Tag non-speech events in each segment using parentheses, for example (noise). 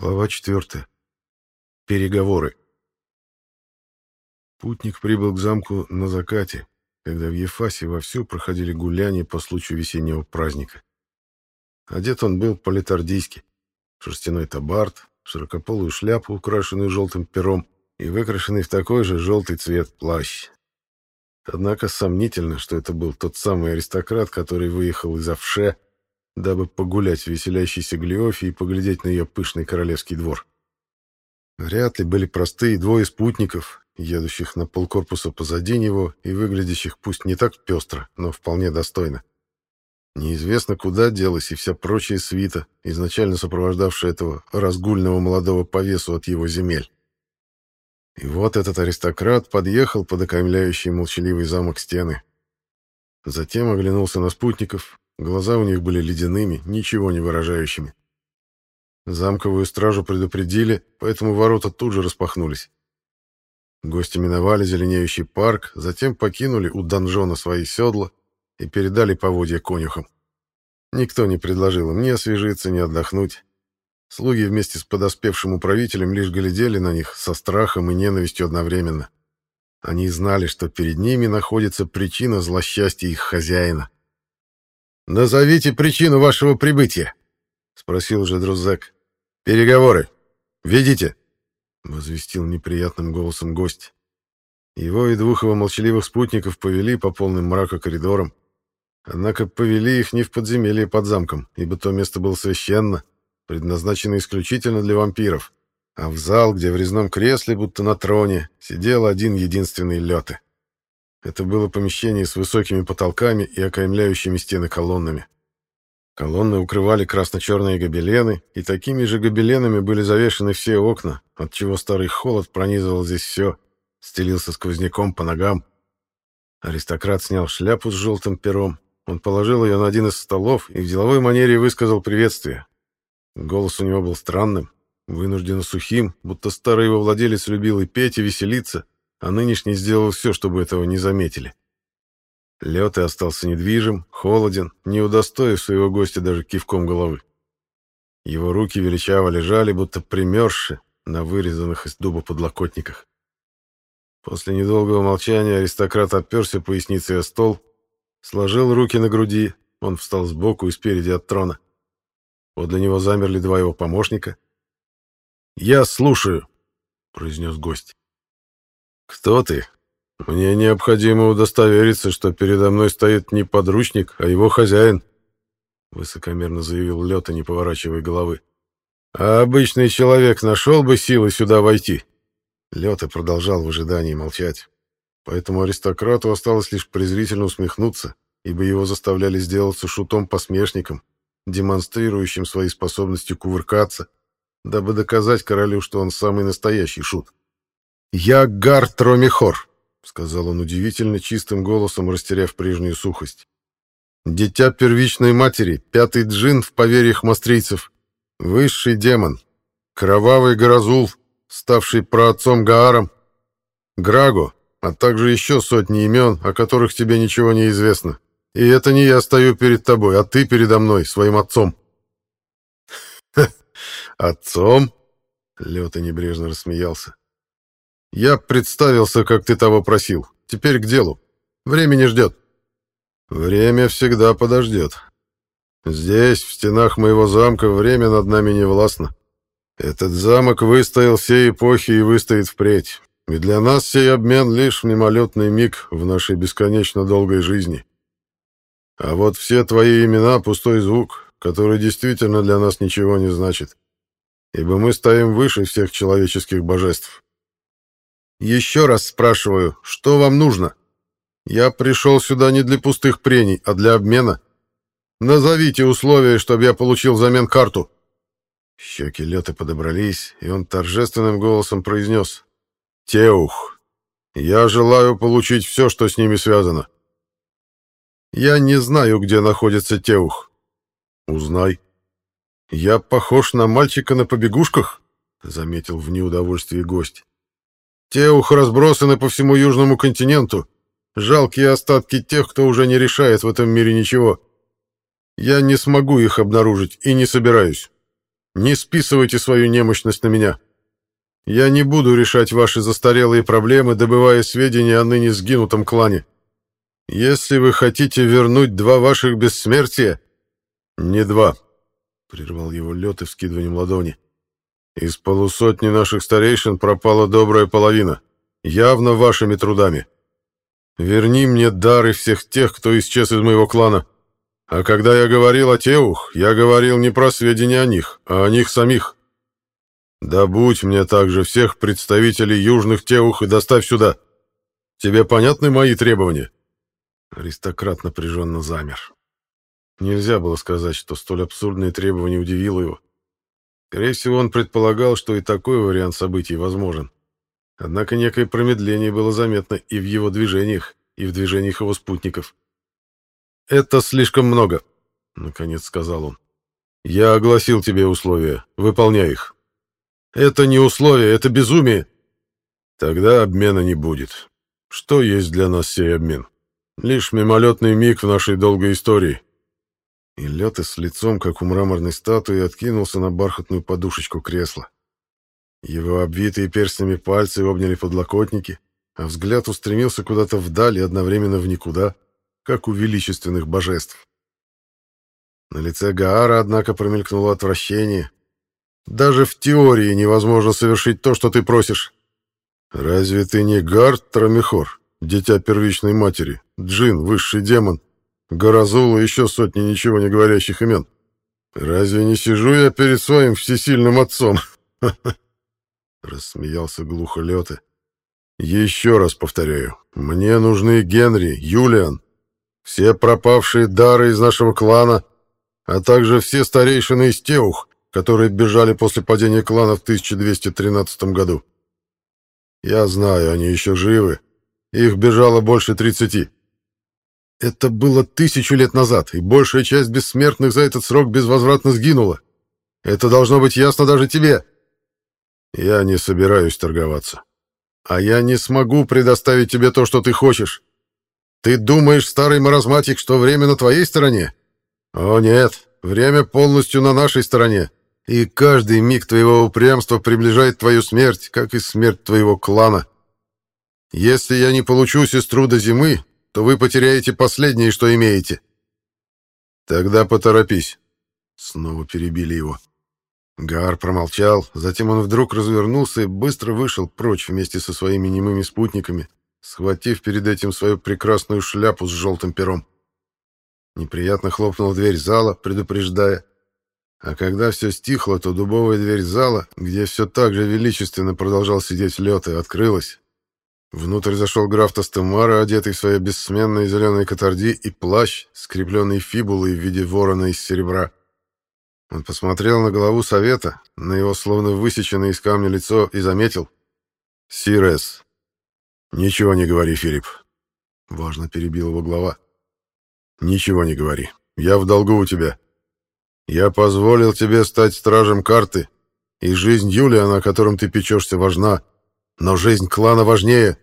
Глава 4. Переговоры. Путник прибыл к замку на закате, когда в Ефасе вовсю проходили гуляния по случаю весеннего праздника. Одет он был по-летардийски. Шерстяной табард, широкополую шляпу, украшенную желтым пером, и выкрашенный в такой же желтый цвет плащ. Однако сомнительно, что это был тот самый аристократ, который выехал из Авше дабы погулять в веселящейся Глиофе и поглядеть на ее пышный королевский двор. Вряд ли были простые двое спутников, едущих на полкорпуса позади него и выглядящих пусть не так пестро, но вполне достойно. Неизвестно, куда делась и вся прочая свита, изначально сопровождавшая этого разгульного молодого повесу от его земель. И вот этот аристократ подъехал под окаймляющий молчаливый замок стены. Затем оглянулся на спутников, Глаза у них были ледяными, ничего не выражающими. Замковую стражу предупредили, поэтому ворота тут же распахнулись. Гости миновали зеленеющий парк, затем покинули у донжона свои седла и передали поводья конюхам. Никто не предложил им ни освежиться, ни отдохнуть. Слуги вместе с подоспевшим управителем лишь глядели на них со страхом и ненавистью одновременно. Они знали, что перед ними находится причина злосчастья их хозяина. «Назовите причину вашего прибытия», — спросил же Друзек. «Переговоры. Ведите», — возвестил неприятным голосом гость. Его и двух его молчаливых спутников повели по полным мрака коридорам. Однако повели их не в подземелье под замком, ибо то место было священно, предназначено исключительно для вампиров, а в зал, где в резном кресле, будто на троне, сидел один единственный Лёте. Это было помещение с высокими потолками и окаймляющими стены колоннами. Колонны укрывали красно-черные гобелены, и такими же гобеленами были завешены все окна, отчего старый холод пронизывал здесь все, стелился сквозняком по ногам. Аристократ снял шляпу с желтым пером. Он положил ее на один из столов и в деловой манере высказал приветствие. Голос у него был странным, вынужденно сухим, будто старый его владелец любил и петь, и веселиться, а нынешний сделал все, чтобы этого не заметили. И остался недвижим, холоден, не удостоив своего гостя даже кивком головы. Его руки величаво лежали, будто примерзши на вырезанных из дуба подлокотниках. После недолгого молчания аристократ оперся поясницей о стол, сложил руки на груди, он встал сбоку и спереди от трона. Подле него замерли два его помощника. «Я слушаю», — произнес гость. «Кто ты? Мне необходимо удостовериться, что передо мной стоит не подручник, а его хозяин», — высокомерно заявил Лёта, не поворачивая головы. «А обычный человек нашел бы силы сюда войти?» Лёта продолжал в ожидании молчать. Поэтому аристократу осталось лишь презрительно усмехнуться, ибо его заставляли сделаться шутом-посмешником, демонстрирующим свои способности кувыркаться, дабы доказать королю, что он самый настоящий шут. «Я Гар Тромихор», — сказал он удивительно чистым голосом, растеряв прежнюю сухость. «Дитя первичной матери, пятый джин в поверьях мастрийцев, высший демон, кровавый Горазул, ставший праотцом Гааром, Граго, а также еще сотни имен, о которых тебе ничего не известно. И это не я стою перед тобой, а ты передо мной, своим отцом». «Отцом?» — Лёта небрежно рассмеялся. «Я представился, как ты того просил. Теперь к делу. Время не ждет». «Время всегда подождет. Здесь, в стенах моего замка, время над нами не властно. Этот замок выстоял все эпохи и выстоит впредь. И для нас сей обмен лишь мимолетный миг в нашей бесконечно долгой жизни. А вот все твои имена — пустой звук, который действительно для нас ничего не значит. Ибо мы стоим выше всех человеческих божеств. Еще раз спрашиваю, что вам нужно? Я пришел сюда не для пустых прений, а для обмена. Назовите условия, чтобы я получил взамен карту. Щеки Леты подобрались, и он торжественным голосом произнес. «Теух, я желаю получить все, что с ними связано». «Я не знаю, где находится Теух». «Узнай». «Я похож на мальчика на побегушках?» — заметил в неудовольствии гость. Теух разбросаны по всему Южному континенту. Жалкие остатки тех, кто уже не решает в этом мире ничего. Я не смогу их обнаружить и не собираюсь. Не списывайте свою немощность на меня. Я не буду решать ваши застарелые проблемы, добывая сведения о ныне сгинутом клане. Если вы хотите вернуть два ваших бессмертия... Не два, — прервал его лед и вскидыванием ладони. Из полусотни наших старейшин пропала добрая половина, явно вашими трудами. Верни мне дары всех тех, кто исчез из моего клана. А когда я говорил о Теух, я говорил не про сведения о них, а о них самих. Добудь мне также всех представителей южных Теух и доставь сюда. Тебе понятны мои требования?» Аристократ напряженно замер. Нельзя было сказать, что столь абсурдное требование удивило его. Скорее всего, он предполагал, что и такой вариант событий возможен. Однако некое промедление было заметно и в его движениях, и в движениях его спутников. «Это слишком много», — наконец сказал он. «Я огласил тебе условия. Выполняй их». «Это не условие, это безумие». «Тогда обмена не будет. Что есть для нас сей обмен? Лишь мимолетный миг в нашей долгой истории». И Лёта с лицом, как у мраморной статуи, откинулся на бархатную подушечку кресла. Его обвитые перстнями пальцы обняли подлокотники, а взгляд устремился куда-то вдаль и одновременно в никуда — как у величественных божеств. На лице Гаара, однако, промелькнуло отвращение. «Даже в теории невозможно совершить то, что ты просишь. Разве ты не Гард Трамихор, дитя первичной матери, Джин, высший демон, Горазул и еще сотни ничего не говорящих имен? Разве не сижу я перед своим всесильным отцом?» (laughs) Рассмеялся глухо Лёте. «Еще раз повторяю, мне нужны Генри, Юлиан, все пропавшие дары из нашего клана, а также все старейшины из Теух, которые бежали после падения клана в 1213 году. Я знаю, они еще живы. Их бежало больше 30. Это было тысячу лет назад, и большая часть бессмертных за этот срок безвозвратно сгинула. Это должно быть ясно даже тебе. Я не собираюсь торговаться. А я не смогу предоставить тебе то, что ты хочешь. Ты думаешь, старый маразматик, что время на твоей стороне? О нет, время полностью на нашей стороне. И каждый миг твоего упрямства приближает твою смерть, как и смерть твоего клана. Если я не получу сестру до зимы, то вы потеряете последнее, что имеете. Тогда поторопись. Снова перебили его. Гар промолчал, затем он вдруг развернулся и быстро вышел прочь вместе со своими немыми спутниками, схватив перед этим свою прекрасную шляпу с желтым пером. Неприятно хлопнула дверь зала, предупреждая. А когда все стихло, то дубовая дверь зала, где все так же величественно продолжал сидеть лед, и открылась. Внутрь зашел граф Тастемара, одетый в свои бессменные зеленые катарди и плащ, скрепленный фибулой в виде ворона из серебра. Он посмотрел на голову совета, на его словно высеченное из камня лицо и заметил. «Сирес, «Ничего не говори, Филипп», — важно перебил его глава. «Ничего не говори. Я в долгу у тебя. Я позволил тебе стать стражем карты, и жизнь Юлиана, о котором ты печешься, важна, но жизнь клана важнее.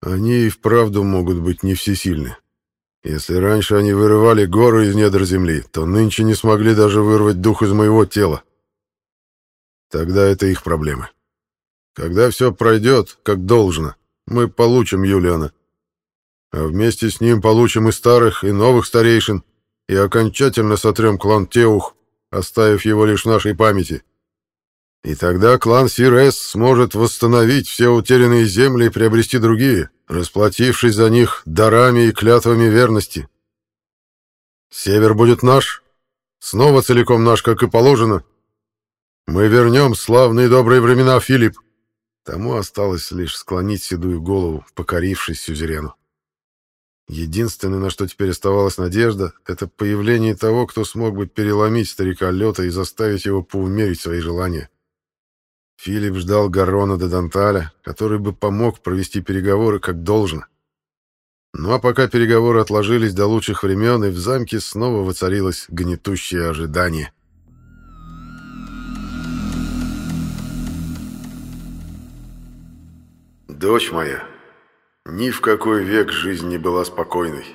Они и вправду могут быть не всесильны. Если раньше они вырывали горы из недр земли, то нынче не смогли даже вырвать дух из моего тела. Тогда это их проблемы. Когда все пройдет, как должно, мы получим Юлиана. А вместе с ним получим и старых, и новых старейшин, и окончательно сотрем клан Теух, оставив его лишь в нашей памяти. И тогда клан Сирес сможет восстановить все утерянные земли и приобрести другие, расплатившись за них дарами и клятвами верности. Север будет наш, снова целиком наш, как и положено. Мы вернем славные добрые времена, Филипп. Тому осталось лишь склонить седую голову, покорившись сюзерену. Единственное, на что теперь оставалась надежда, это появление того, кто смог бы переломить старика Лёта и заставить его поумерить свои желания. Филипп ждал Гарона де Данталя, который бы помог провести переговоры как должно. Ну а пока переговоры отложились до лучших времен, и в замке снова воцарилось гнетущее ожидание. Дочь моя, ни в какой век жизнь не была спокойной.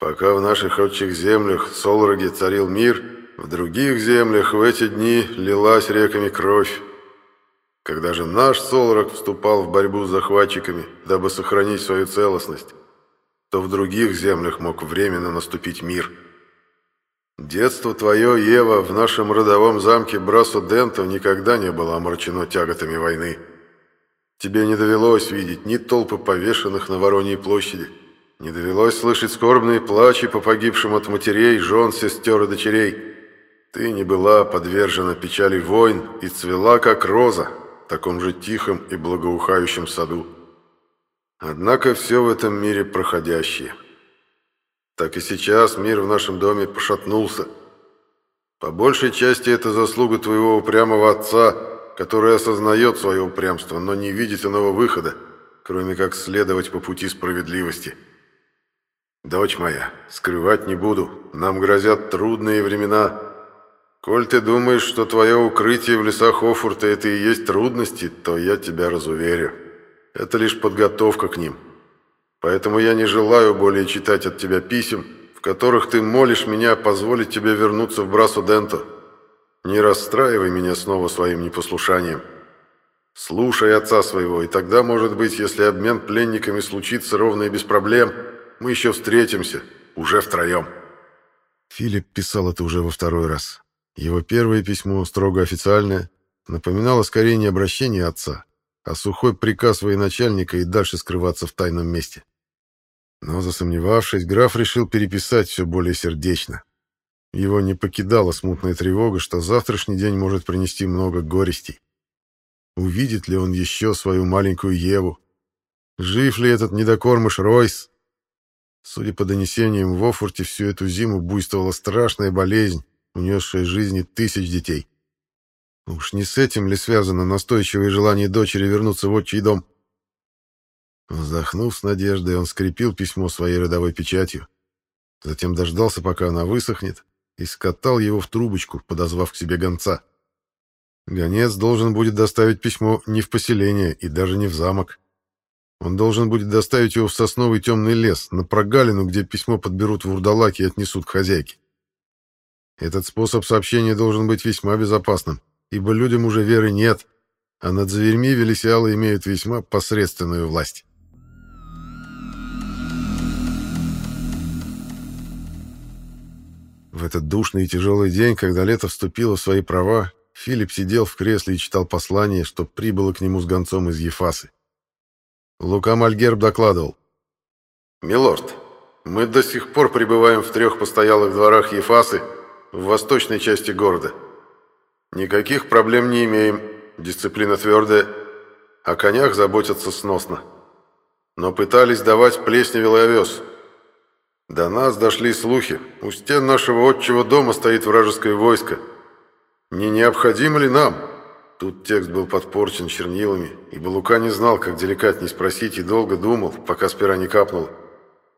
Пока в наших отчих землях Солроге царил мир, в других землях в эти дни лилась реками кровь. Когда же наш Солрак вступал в борьбу с захватчиками, дабы сохранить свою целостность, то в других землях мог временно наступить мир. Детство твое, Ева, в нашем родовом замке Брасо Дентов никогда не было омрачено тяготами войны. Тебе не довелось видеть ни толпы повешенных на Вороньей площади, не довелось слышать скорбные плачи по погибшим от матерей, жен, сестер и дочерей. Ты не была подвержена печали войн и цвела, как роза, таком же тихом и благоухающем саду. Однако все в этом мире проходящее. Так и сейчас мир в нашем доме пошатнулся. По большей части это заслуга твоего упрямого отца, который осознает свое упрямство, но не видит иного выхода, кроме как следовать по пути справедливости. Дочь моя, скрывать не буду, нам грозят трудные времена. Коль ты думаешь, что твое укрытие в лесах Офурта это и есть трудности, то я тебя разуверю. Это лишь подготовка к ним. Поэтому я не желаю более читать от тебя писем, в которых ты молишь меня позволить тебе вернуться в Брасу Денто. Не расстраивай меня снова своим непослушанием. Слушай отца своего, и тогда, может быть, если обмен пленниками случится ровно и без проблем, мы еще встретимся, уже втроем». Филипп писал это уже во второй раз. Его первое письмо, строго официальное, напоминало скорее не обращение отца, а сухой приказ военачальника и дальше скрываться в тайном месте. Но, засомневавшись, граф решил переписать все более сердечно, его не покидала смутная тревога, что завтрашний день может принести много горестей. Увидит ли он еще свою маленькую Еву? Жив ли этот недокормыш Ройс? Судя по донесениям, в Офорте всю эту зиму буйствовала страшная болезнь, унесшая жизни тысяч детей. Уж не с этим ли связано настойчивое желание дочери вернуться в отчий дом? Вздохнув с надеждой, он скрепил письмо своей родовой печатью. Затем дождался, пока она высохнет, и скатал его в трубочку, подозвав к себе гонца. Гонец должен будет доставить письмо не в поселение и даже не в замок. Он должен будет доставить его в сосновый темный лес, на прогалину, где письмо подберут в урдалаки и отнесут к хозяйке. Этот способ сообщения должен быть весьма безопасным, ибо людям уже веры нет, а над зверьми велесиалы имеют весьма посредственную власть. В этот душный и тяжелый день, когда лето вступило в свои права, Филипп сидел в кресле и читал послание, что прибыло к нему с гонцом из Ефасы. Лука Мальгерб докладывал. «Милорд, мы до сих пор пребываем в трех постоялых дворах Ефасы в восточной части города. Никаких проблем не имеем, дисциплина твердая, о конях заботятся сносно. Но пытались давать плесневелый овес, до нас дошли слухи. У стен нашего отчего дома стоит вражеское войско. Не необходимо ли нам? Тут текст был подпорчен чернилами, и Балука не знал, как деликатней спросить, и долго думал, пока спира не капнула.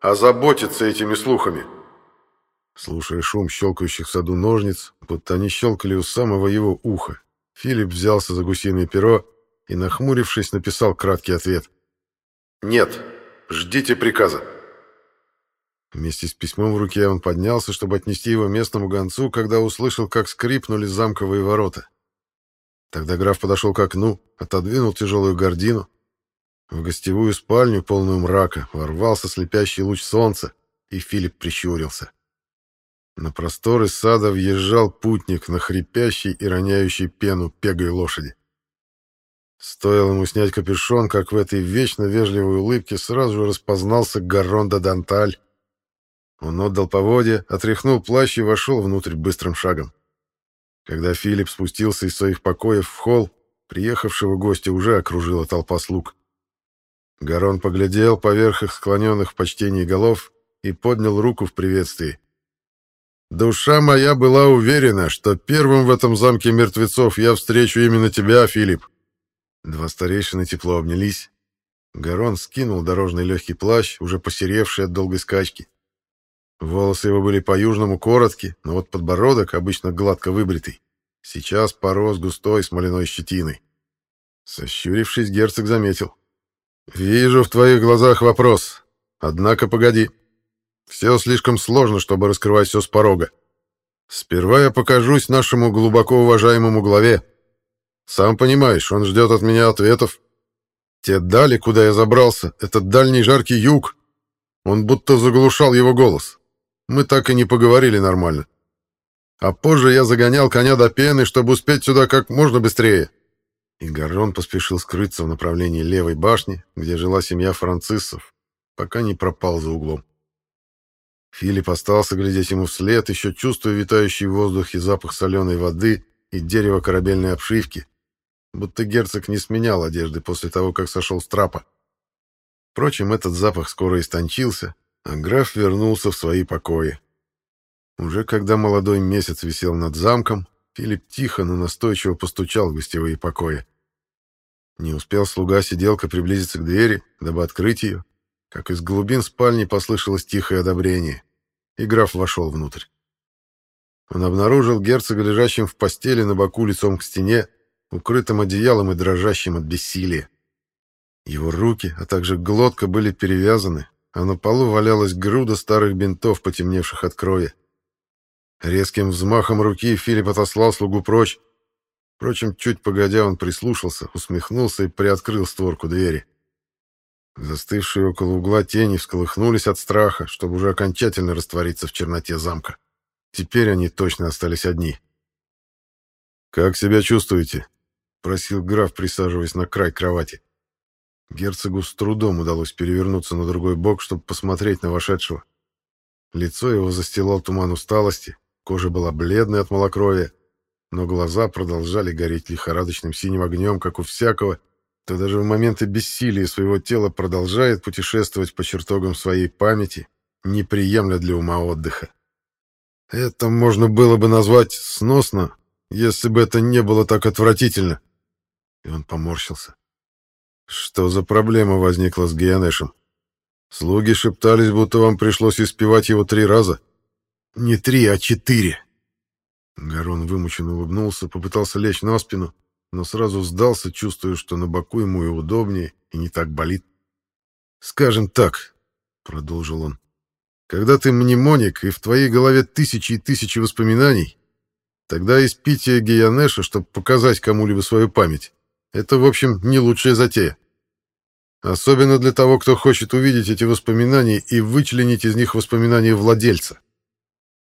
А заботиться этими слухами. Слушая шум щелкающих в саду ножниц, будто они щелкали у самого его уха, Филипп взялся за гусиное перо и, нахмурившись, написал краткий ответ. «Нет, ждите приказа». Вместе с письмом в руке он поднялся, чтобы отнести его местному гонцу, когда услышал, как скрипнули замковые ворота. Тогда граф подошел к окну, отодвинул тяжелую гордину. В гостевую спальню, полную мрака, ворвался слепящий луч солнца, и Филипп прищурился. На просторы сада въезжал путник на хрипящей и роняющей пену пегой лошади. Стоило ему снять капюшон, как в этой вечно вежливой улыбке сразу же распознался Гарронда Данталь, он отдал поводья, отряхнул плащ и вошел внутрь быстрым шагом. Когда Филипп спустился из своих покоев в холл, приехавшего гостя уже окружила толпа слуг. Гарон поглядел поверх их склоненных в почтении голов и поднял руку в приветствии. «Душа моя была уверена, что первым в этом замке мертвецов я встречу именно тебя, Филипп». Два старейшины тепло обнялись. Гарон скинул дорожный легкий плащ, уже посеревший от долгой скачки. Волосы его были по-южному короткие, но вот подбородок, обычно гладко выбритый, сейчас порос густой смоляной щетиной. Сощурившись, герцог заметил. «Вижу в твоих глазах вопрос. Однако погоди. Все слишком сложно, чтобы раскрывать все с порога. Сперва я покажусь нашему глубоко уважаемому главе. Сам понимаешь, он ждет от меня ответов. Те дали, куда я забрался, этот дальний жаркий юг. Он будто заглушал его голос. Мы так и не поговорили нормально. А позже я загонял коня до пены, чтобы успеть сюда как можно быстрее. И Гаррон поспешил скрыться в направлении левой башни, где жила семья Францисов, пока не пропал за углом. Филипп остался глядеть ему вслед, еще чувствуя витающий в воздухе запах соленой воды и дерева корабельной обшивки, будто герцог не сменял одежды после того, как сошел с трапа. Впрочем, этот запах скоро истончился, а граф вернулся в свои покои. Уже когда молодой месяц висел над замком, Филипп тихо, но настойчиво постучал в гостевые покои. Не успел слуга-сиделка приблизиться к двери, дабы открыть ее, как из глубин спальни послышалось тихое одобрение, и граф вошел внутрь. Он обнаружил герцога лежащим в постели на боку лицом к стене, укрытым одеялом и дрожащим от бессилия. Его руки, а также глотка были перевязаны, а на полу валялась груда старых бинтов, потемневших от крови. Резким взмахом руки Филипп отослал слугу прочь. Впрочем, чуть погодя он прислушался, усмехнулся и приоткрыл створку двери. Застывшие около угла тени всколыхнулись от страха, чтобы уже окончательно раствориться в черноте замка. Теперь они точно остались одни. «Как себя чувствуете?» — просил граф, присаживаясь на край кровати. Герцогу с трудом удалось перевернуться на другой бок, чтобы посмотреть на вошедшего. Лицо его застилал туман усталости, Кожа была бледной от малокровия, но глаза продолжали гореть лихорадочным синим огнем, как у всякого, кто даже в моменты бессилия своего тела продолжает путешествовать по чертогам своей памяти, не приемля для ума отдыха. Это можно было бы назвать сносно, если бы это не было так отвратительно. И он поморщился. Что за проблема возникла с Гианешем? Слуги шептались, будто вам пришлось испевать его три раза. Не три, а четыре. Гарон вымученно улыбнулся, попытался лечь на спину, но сразу сдался, чувствуя, что на боку ему и удобнее, и не так болит. «Скажем так», — продолжил он, — «когда ты мнемоник, и в твоей голове тысячи и тысячи воспоминаний, тогда из пития Гиянеша, чтобы показать кому-либо свою память, это, в общем, не лучшая затея. Особенно для того, кто хочет увидеть эти воспоминания и вычленить из них воспоминания владельца.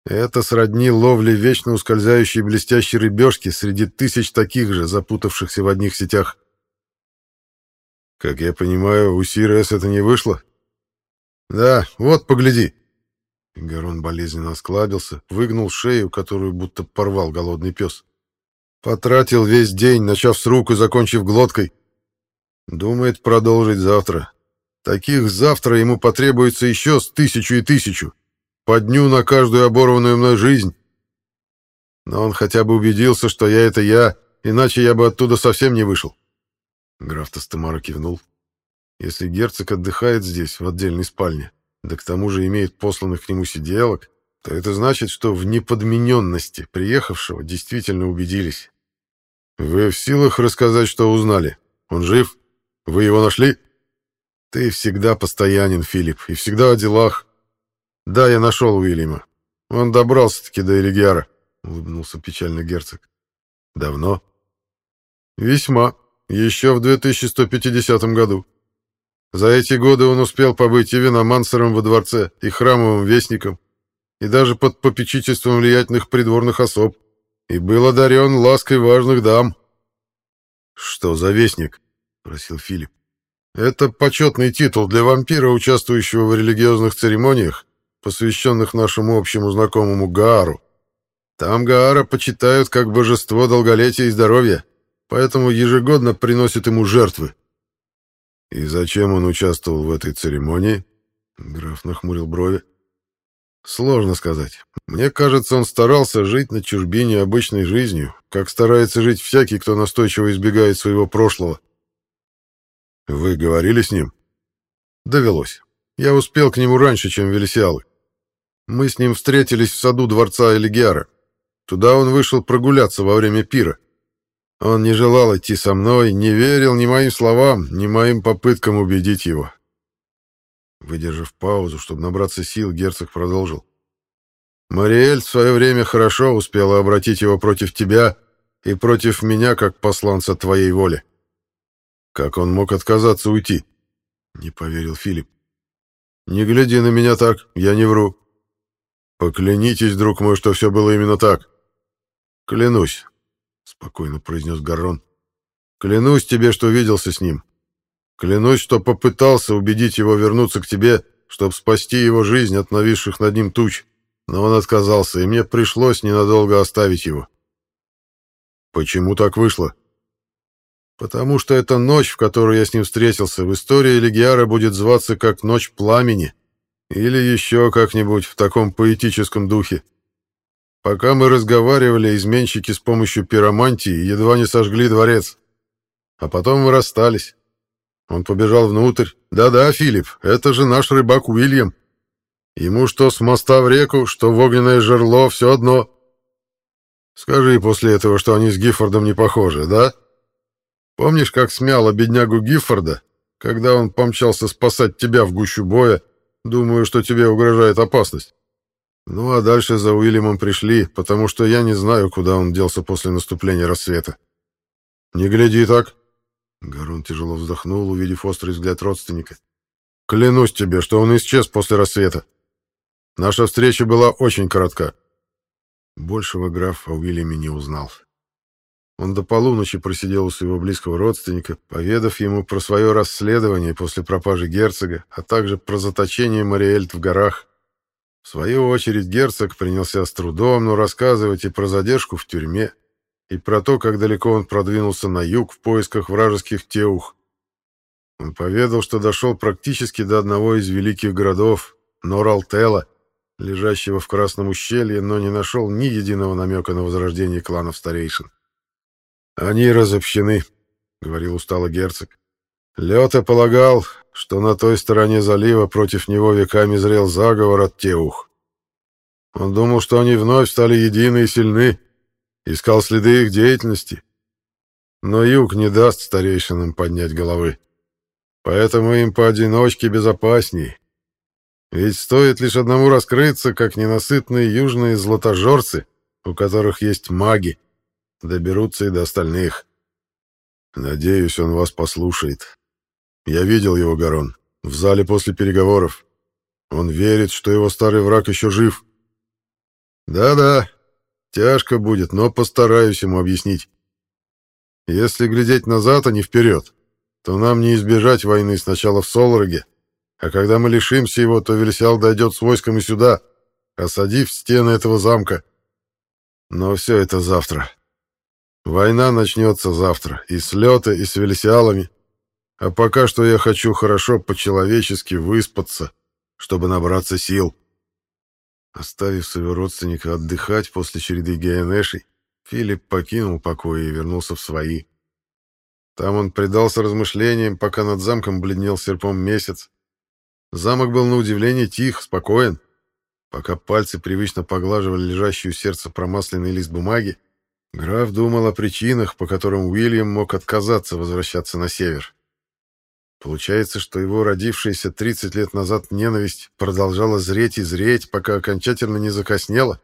Это сродни ловле вечно ускользающей блестящей рыбешки среди тысяч таких же, запутавшихся в одних сетях. Как я понимаю, у Сирес это не вышло? Да, вот, погляди. Гарон болезненно осклабился, выгнул шею, которую будто порвал голодный пес. Потратил весь день, начав с рук и закончив глоткой. Думает продолжить завтра. Таких завтра ему потребуется еще с тысячу и тысячу. По дню на каждую оборванную мной жизнь. Но он хотя бы убедился, что я — это я, иначе я бы оттуда совсем не вышел. Граф Тастемара кивнул. Если герцог отдыхает здесь, в отдельной спальне, да к тому же имеет посланных к нему сиделок, то это значит, что в неподмененности приехавшего действительно убедились. Вы в силах рассказать, что узнали? Он жив? Вы его нашли? Ты всегда постоянен, Филипп, и всегда о делах. «Да, я нашел Уильяма. Он добрался-таки до Элигиара», — улыбнулся печально герцог. «Давно?» «Весьма. Еще в 2150 году. За эти годы он успел побыть и виномансером во дворце, и храмовым вестником, и даже под попечительством влиятельных придворных особ, и был одарен лаской важных дам». «Что за вестник?» — спросил Филипп. «Это почетный титул для вампира, участвующего в религиозных церемониях посвященных нашему общему знакомому Гаару. Там Гаара почитают как божество долголетия и здоровья, поэтому ежегодно приносят ему жертвы. И зачем он участвовал в этой церемонии? Граф нахмурил брови. Сложно сказать. Мне кажется, он старался жить на чужбине обычной жизнью, как старается жить всякий, кто настойчиво избегает своего прошлого. Вы говорили с ним? Довелось. Я успел к нему раньше, чем Велисиалы. Мы с ним встретились в саду дворца Элигиара. Туда он вышел прогуляться во время пира. Он не желал идти со мной, не верил ни моим словам, ни моим попыткам убедить его. Выдержав паузу, чтобы набраться сил, герцог продолжил. Мариэль в свое время хорошо успела обратить его против тебя и против меня, как посланца твоей воли. Как он мог отказаться уйти? Не поверил Филипп. Не гляди на меня так, я не вру. Поклянитесь, друг мой, что все было именно так. Клянусь, спокойно произнес Гаррон. Клянусь тебе, что виделся с ним. Клянусь, что попытался убедить его вернуться к тебе, чтобы спасти его жизнь от нависших над ним туч. Но он отказался, и мне пришлось ненадолго оставить его. Почему так вышло? Потому что эта ночь, в которую я с ним встретился, в истории Легиара будет зваться как «Ночь пламени» или еще как-нибудь в таком поэтическом духе. Пока мы разговаривали, изменщики с помощью пиромантии едва не сожгли дворец. А потом мы расстались. Он побежал внутрь. Да-да, Филипп, это же наш рыбак Уильям. Ему что с моста в реку, что в огненное жерло, все одно. Скажи после этого, что они с Гиффордом не похожи, да? Помнишь, как смяло беднягу Гиффорда, когда он помчался спасать тебя в гущу боя, думаю, что тебе угрожает опасность? Ну а дальше за Уильямом пришли, потому что я не знаю, куда он делся после наступления рассвета. Не гляди так, Гарун тяжело вздохнул, увидев острый взгляд родственника. «Клянусь тебе, что он исчез после рассвета. Наша встреча была очень коротка». Большего граф о Уильяме не узнал. Он до полуночи просидел у своего близкого родственника, поведав ему про свое расследование после пропажи герцога, а также про заточение Мариэльт в горах. В свою очередь герцог принялся с трудом, но рассказывать и про задержку в тюрьме, и про то, как далеко он продвинулся на юг в поисках вражеских теух. Он поведал, что дошел практически до одного из великих городов, Норалтела, лежащего в Красном ущелье, но не нашел ни единого намека на возрождение кланов старейшин. «Они разобщены», — говорил устало герцог. Лёта полагал, что на той стороне залива против него веками зрел заговор от теух. Он думал, что они вновь стали едины и сильны, искал следы их деятельности. Но юг не даст старейшинам поднять головы. Поэтому им поодиночке безопасней. Ведь стоит лишь одному раскрыться, как ненасытные южные златожорцы, у которых есть маги, доберутся и до остальных. Надеюсь, он вас послушает. Я видел его, Гарон, в зале после переговоров. Он верит, что его старый враг еще жив. Да-да, Тяжко будет, но постараюсь ему объяснить. Если глядеть назад, а не вперед, то нам не избежать войны сначала в Солроге, а когда мы лишимся его, то Вельсиал дойдет с войском и сюда, осадив стены этого замка. Но все это завтра. Война начнется завтра, и с Лёта, и с Вельсиалами. А пока что я хочу хорошо по-человечески выспаться, чтобы набраться сил. Оставив своего родственника отдыхать после череды геонешей, Филипп покинул покои и вернулся в свои. Там он предался размышлениям, пока над замком бледнел серпом месяц. Замок был на удивление тих, спокоен. Пока пальцы привычно поглаживали лежащую сердце промасленный лист бумаги, граф думал о причинах, по которым Уильям мог отказаться возвращаться на север. Получается, что его родившаяся 30 лет назад ненависть продолжала зреть и зреть, пока окончательно не закоснела?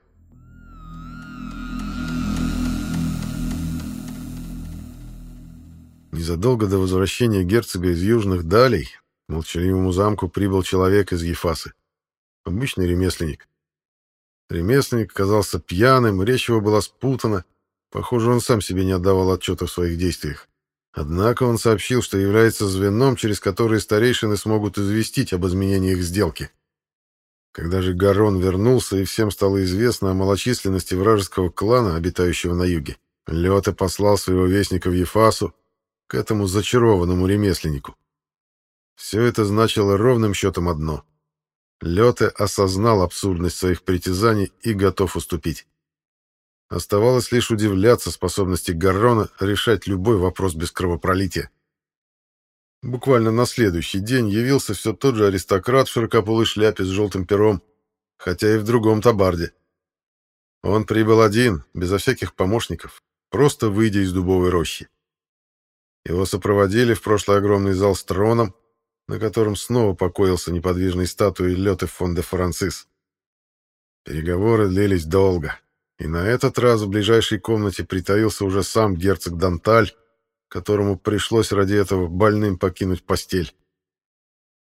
Незадолго до возвращения герцога из южных далей к молчаливому замку прибыл человек из Ефасы. Обычный ремесленник. Ремесленник казался пьяным, речь его была спутана. Похоже, он сам себе не отдавал отчета в своих действиях. Однако он сообщил, что является звеном, через которое старейшины смогут известить об изменениях сделки. Когда же Гарон вернулся, и всем стало известно о малочисленности вражеского клана, обитающего на юге, Лёте послал своего вестника в Ефасу, к этому зачарованному ремесленнику. Все это значило ровным счетом одно. Лёте осознал абсурдность своих притязаний и готов уступить. Оставалось лишь удивляться способности Гаррона решать любой вопрос без кровопролития. Буквально на следующий день явился все тот же аристократ в широкополой шляпе с желтым пером, хотя и в другом табарде. Он прибыл один, безо всяких помощников, просто выйдя из дубовой рощи. Его сопроводили в прошлый огромный зал с троном, на котором снова покоился неподвижной статуей Лёте фон де Францис. Переговоры длились долго, и на этот раз в ближайшей комнате притаился уже сам герцог Данталь, которому пришлось ради этого больным покинуть постель.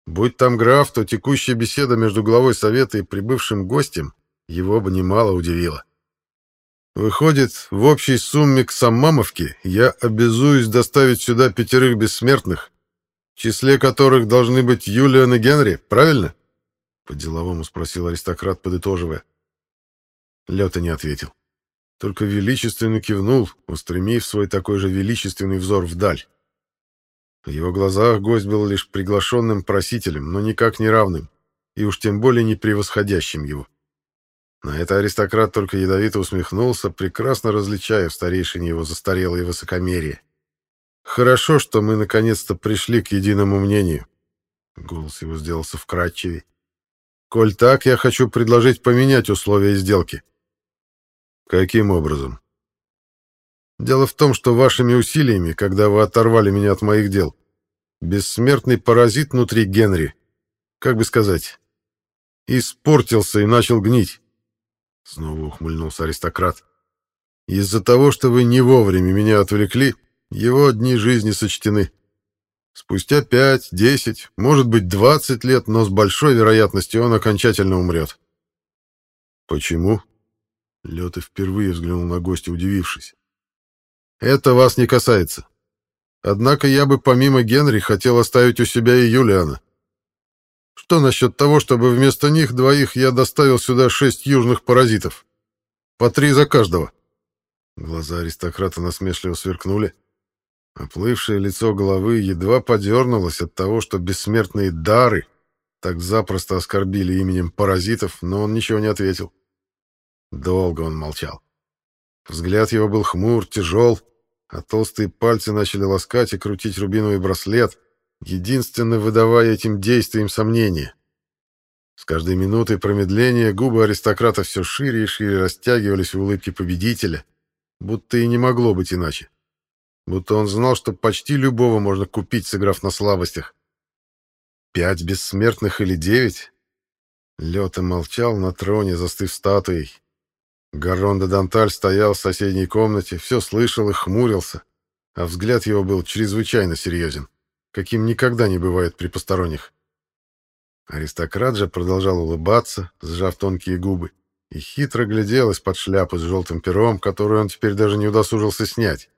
Будь там граф, то текущая беседа между главой совета и прибывшим гостем его бы немало удивила. Выходит, в общей сумме к Саммамовке я обязуюсь доставить сюда пятерых бессмертных, в числе которых должны быть Юлиан и Генри, правильно? По-деловому спросил аристократ, подытоживая. Лёта не ответил. Только величественно кивнул, устремив свой такой же величественный взор вдаль. В его глазах гость был лишь приглашенным просителем, но никак не равным, и уж тем более не превосходящим его. На это аристократ только ядовито усмехнулся, прекрасно различая в старейшине его застарелое высокомерие. «Хорошо, что мы наконец-то пришли к единому мнению». Голос его сделался вкрадчивее. «Коль так, я хочу предложить поменять условия сделки». «Каким образом?» «Дело в том, что вашими усилиями, когда вы оторвали меня от моих дел, бессмертный паразит внутри Генри, как бы сказать, испортился и начал гнить. Снова ухмыльнулся аристократ. Из-за того, что вы не вовремя меня отвлекли, его дни жизни сочтены. Спустя пять, десять, может быть, двадцать лет, но с большой вероятностью он окончательно умрет. Почему? Лёта впервые взглянул на гостя, удивившись. Это вас не касается. Однако я бы помимо Генри хотел оставить у себя и Юлиана. Что насчет того, чтобы вместо них двоих я доставил сюда шесть южных паразитов? По три за каждого. Глаза аристократа насмешливо сверкнули. Оплывшее лицо головы едва подернулось от того, что бессмертные дары так запросто оскорбили именем паразитов, но он ничего не ответил. Долго он молчал. Взгляд его был хмур, тяжел, а толстые пальцы начали ласкать и крутить рубиновый браслет, единственно выдавая этим действием сомнения. С каждой минутой промедления губы аристократа все шире и шире растягивались в улыбке победителя, будто и не могло быть иначе. Будто он знал, что почти любого можно купить, сыграв на слабостях. Пять бессмертных или девять? Лёта молчал на троне, застыв статуей. Гаррон де Данталь стоял в соседней комнате, все слышал и хмурился, а взгляд его был чрезвычайно серьезен каким никогда не бывает при посторонних. Аристократ же продолжал улыбаться, сжав тонкие губы, и хитро глядел из-под шляпы с желтым пером, которую он теперь даже не удосужился снять.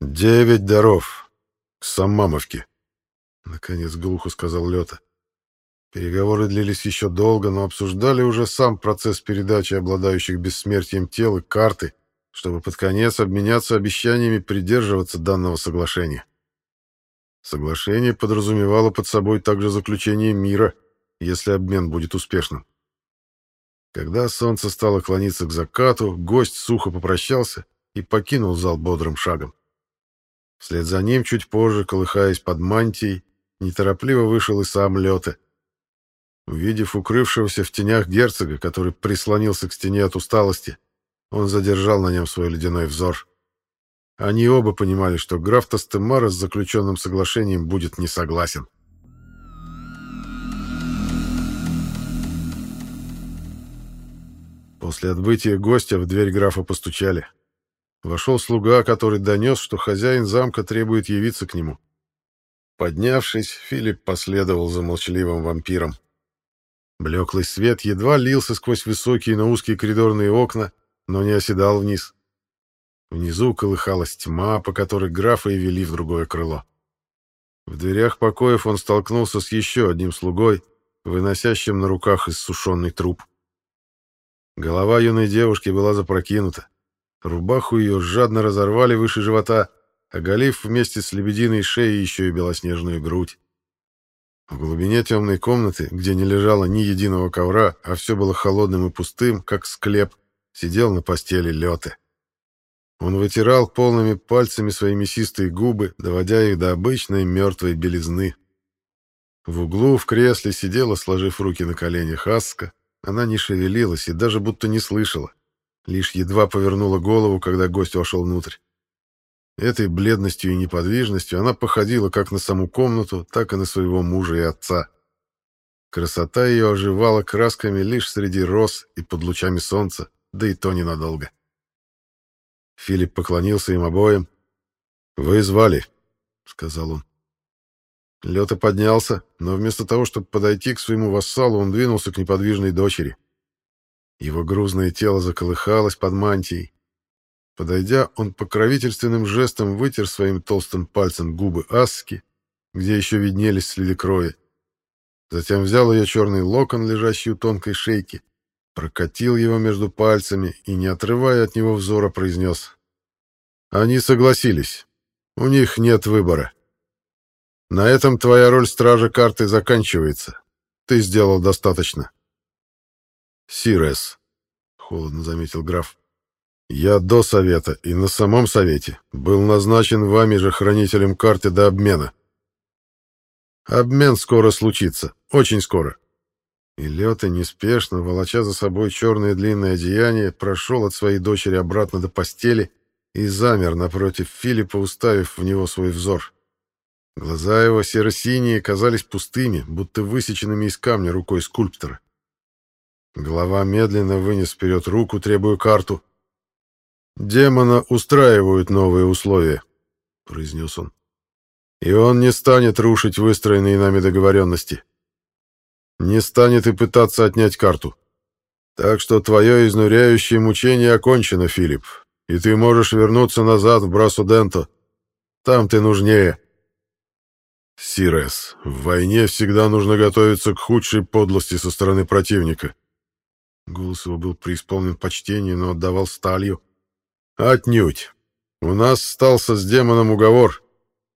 «Девять даров. К Саммамовке», — наконец глухо сказал Лёта. Переговоры длились еще долго, но обсуждали уже сам процесс передачи обладающих бессмертием тел и карты, чтобы под конец обменяться обещаниями придерживаться данного соглашения. Соглашение подразумевало под собой также заключение мира, если обмен будет успешным. Когда солнце стало клониться к закату, гость сухо попрощался и покинул зал бодрым шагом. Вслед за ним, чуть позже, колыхаясь под мантией, неторопливо вышел и сам Лёте. Увидев укрывшегося в тенях герцога, который прислонился к стене от усталости, он задержал на нем свой ледяной взор. Они оба понимали, что граф Тастемара с заключенным соглашением будет не согласен. После отбытия гостя в дверь графа постучали. Вошел слуга, который донес, что хозяин замка требует явиться к нему. Поднявшись, Филипп последовал за молчаливым вампиром. Блеклый свет едва лился сквозь высокие, но узкие коридорные окна, но не оседал вниз. Внизу колыхалась тьма, по которой графа и вели в другое крыло. В дверях покоев он столкнулся с еще одним слугой, выносящим на руках иссушенный труп. Голова юной девушки была запрокинута. Рубаху ее жадно разорвали выше живота, оголив вместе с лебединой шеей еще и белоснежную грудь. В глубине темной комнаты, где не лежало ни единого ковра, а все было холодным и пустым, как склеп, сидел на постели Лёте. Он вытирал полными пальцами свои мясистые губы, доводя их до обычной мертвой белизны. В углу в кресле сидела, сложив руки на коленях, Аска. Она не шевелилась и даже будто не слышала. Лишь едва повернула голову, когда гость вошел внутрь. Этой бледностью и неподвижностью она походила как на саму комнату, так и на своего мужа и отца. Красота ее оживала красками лишь среди роз и под лучами солнца, да и то ненадолго. Филипп поклонился им обоим. «Вы звали», — сказал он. Лёта поднялся, но вместо того, чтобы подойти к своему вассалу, он двинулся к неподвижной дочери. Его грузное тело заколыхалось под мантией. Подойдя, он покровительственным жестом вытер своим толстым пальцем губы Аски, где еще виднелись следы крови. Затем взял ее черный локон, лежащий у тонкой шейки, прокатил его между пальцами и, не отрывая от него взора, произнес. «Они согласились. У них нет выбора. На этом твоя роль стража карты заканчивается. Ты сделал достаточно». «Сирес», — холодно заметил граф, — «я до совета и на самом совете был назначен вами же хранителем карты до обмена. Обмен скоро случится, очень скоро. И Лёта неспешно, волоча за собой черное длинное одеяние, прошел от своей дочери обратно до постели и замер напротив Филиппа, уставив в него свой взор. Глаза его серо-синие казались пустыми, будто высеченными из камня рукой скульптора. Голова медленно вынес вперед руку, требуя карту. «Демона устраивают новые условия», — произнес он. «И он не станет рушить выстроенные нами договоренности не станет и пытаться отнять карту. Так что твое изнуряющее мучение окончено, Филипп, и ты можешь вернуться назад в Брасуденто. Там ты нужнее. Сирес, в войне всегда нужно готовиться к худшей подлости со стороны противника. Голос его был преисполнен почтения, но отдавал сталью. Отнюдь. У нас стался с демоном уговор,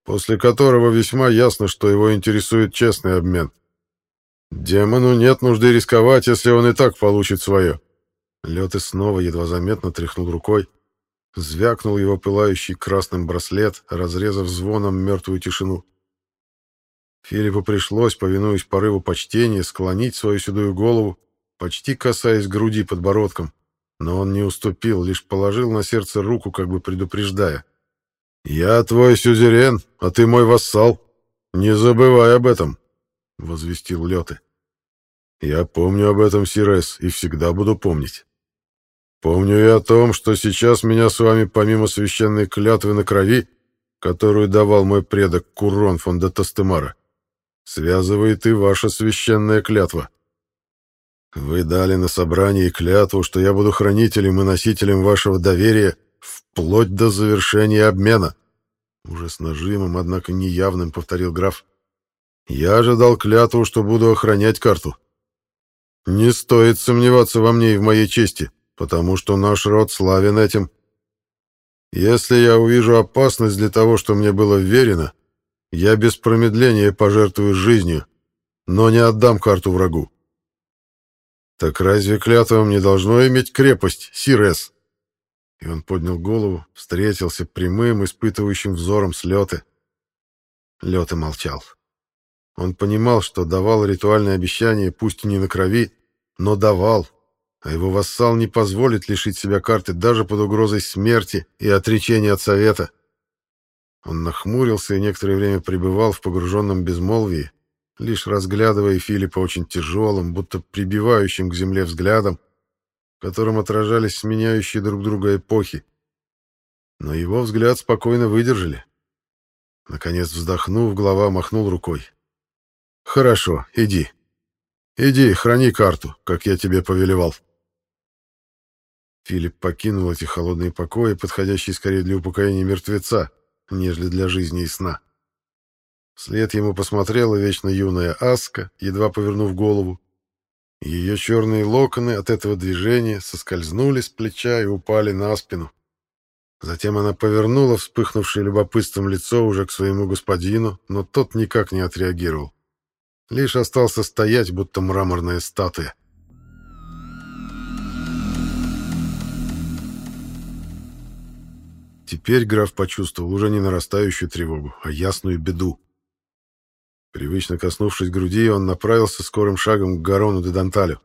после которого весьма ясно, что его интересует честный обмен. — Демону нет нужды рисковать, если он и так получит свое. И снова едва заметно тряхнул рукой. Звякнул его пылающий красным браслет, разрезав звоном мертвую тишину. Филиппу пришлось, повинуясь порыву почтения, склонить свою седую голову, почти касаясь груди подбородком. Но он не уступил, лишь положил на сердце руку, как бы предупреждая. «Я твой сюзерен, а ты мой вассал. Не забывай об этом», — возвестил Лёты. Я помню об этом, Сирес, и всегда буду помнить. Помню и о том, что сейчас меня с вами, помимо священной клятвы на крови, которую давал мой предок Курон фон де Тастемара, связывает и ваша священная клятва. Вы дали на собрании клятву, что я буду хранителем и носителем вашего доверия вплоть до завершения обмена. Уже с нажимом, однако неявным, повторил граф. Я же дал клятву, что буду охранять карту. Не стоит сомневаться во мне и в моей чести, потому что наш род славен этим. Если я увижу опасность для того, что мне было верено, я без промедления пожертвую жизнью, но не отдам карту врагу. Так разве клятва мне должно иметь крепость, Сирес? И он поднял голову, встретился прямым, испытывающим взором с Лёты. Лёта молчал. Он понимал, что давал ритуальное обещание, пусть и не на крови, но давал, а его вассал не позволит лишить себя карты даже под угрозой смерти и отречения от совета. Он нахмурился и некоторое время пребывал в погруженном безмолвии, лишь разглядывая Филиппа очень тяжелым, будто прибивающим к земле взглядом, в котором отражались сменяющие друг друга эпохи. Но его взгляд спокойно выдержали. Наконец, вздохнув, глава махнул рукой. «Хорошо, иди. Иди, храни карту, как я тебе повелевал». Филипп покинул эти холодные покои, подходящие скорее для упокоения мертвеца, нежели для жизни и сна. Вслед ему посмотрела вечно юная Аска, едва повернув голову. Ее черные локоны от этого движения соскользнули с плеча и упали на спину. Затем она повернула вспыхнувшее любопытством лицо уже к своему господину, но тот никак не отреагировал. Лишь остался стоять, будто мраморная статуя. Теперь граф почувствовал уже не нарастающую тревогу, а ясную беду. Привычно коснувшись груди, он направился скорым шагом к Гарону де Данталю.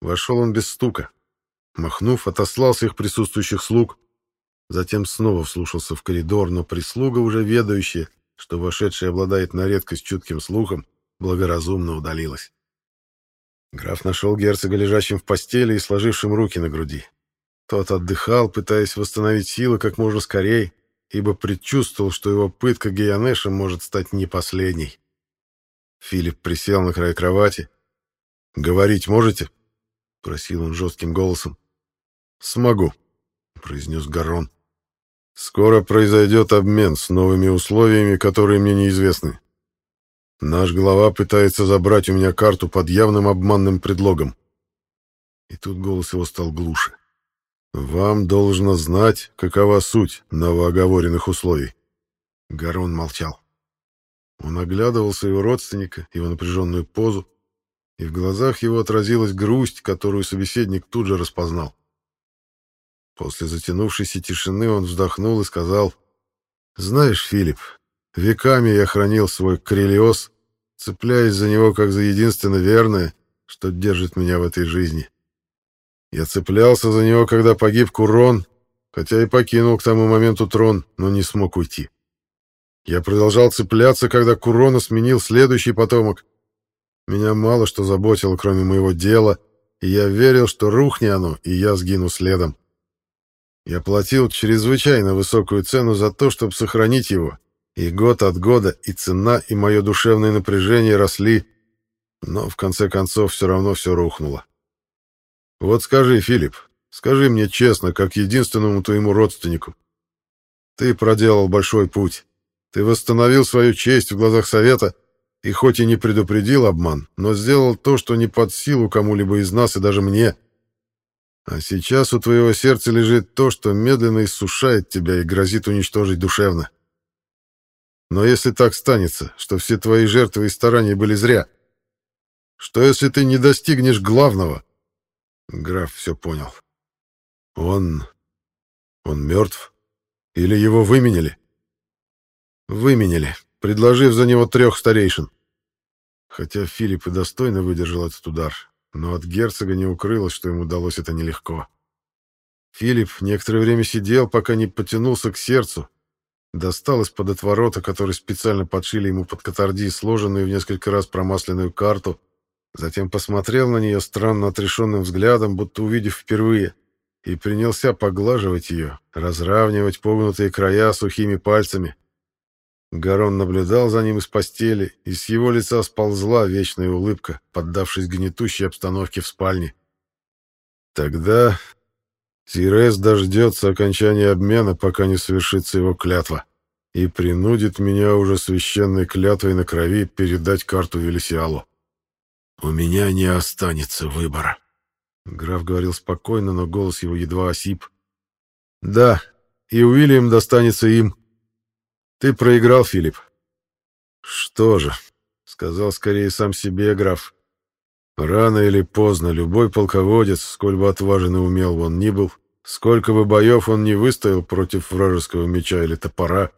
Вошел он без стука. Махнув, отослал всех присутствующих слуг. Затем снова вслушался в коридор, но прислуга, уже ведающая, что вошедший обладает на редкость чутким слухом, благоразумно удалилась. Граф нашел герцога лежащим в постели и сложившим руки на груди. Тот отдыхал, пытаясь восстановить силы как можно скорее, ибо предчувствовал, что его пытка Геянешем может стать не последней. Филипп присел на край кровати. «Говорить можете?» — просил он жестким голосом. «Смогу», — произнес Гарон. «Скоро произойдет обмен с новыми условиями, которые мне неизвестны. Наш глава пытается забрать у меня карту под явным обманным предлогом». И тут голос его стал глуше. «Вам должно знать, какова суть новооговоренных условий». Гарон молчал. Он оглядывался его родственника, его напряженную позу, и в глазах его отразилась грусть, которую собеседник тут же распознал. После затянувшейся тишины он вздохнул и сказал, «Знаешь, Филипп, веками я хранил свой крелиоз, цепляясь за него как за единственно верное, что держит меня в этой жизни. Я цеплялся за него, когда погиб Курон, хотя и покинул к тому моменту трон, но не смог уйти. Я продолжал цепляться, когда Курона сменил следующий потомок. Меня мало что заботило, кроме моего дела, и я верил, что рухни оно, и я сгину следом. Я платил чрезвычайно высокую цену за то, чтобы сохранить его, и год от года и цена, и мое душевное напряжение росли, но в конце концов все равно все рухнуло. Вот скажи, Филипп, скажи мне честно, как единственному твоему родственнику. Ты проделал большой путь. Ты восстановил свою честь в глазах Совета и хоть и не предупредил обман, но сделал то, что не под силу кому-либо из нас и даже мне. А сейчас у твоего сердца лежит то, что медленно иссушает тебя и грозит уничтожить душевно. Но если так станется, что все твои жертвы и старания были зря, что если ты не достигнешь главного, Граф все понял. Он... он мертв? Или его выменили? Выменили, предложив за него трех старейшин. Хотя Филипп и достойно выдержал этот удар, но от герцога не укрылось, что ему удалось это нелегко. Филипп некоторое время сидел, пока не потянулся к сердцу, достал из-под отворота, который специально подшили ему под катарди, сложенную в несколько раз промасленную карту, Затем посмотрел на нее странно отрешенным взглядом, будто увидев впервые, и принялся поглаживать ее, разравнивать погнутые края сухими пальцами. Гарон наблюдал за ним из постели, и с его лица сползла вечная улыбка, поддавшись гнетущей обстановке в спальне. Тогда Сирес дождется окончания обмена, пока не совершится его клятва, и принудит меня уже священной клятвой на крови передать карту Велисиалу. «У меня не останется выбора». Граф говорил спокойно, но голос его едва осип. «Да, и Уильям достанется им. Ты проиграл, Филипп». «Что же?» — сказал скорее сам себе граф. «Рано или поздно любой полководец, сколь бы отважен и умел он ни был, сколько бы боев он не выстоял против вражеского меча или топора,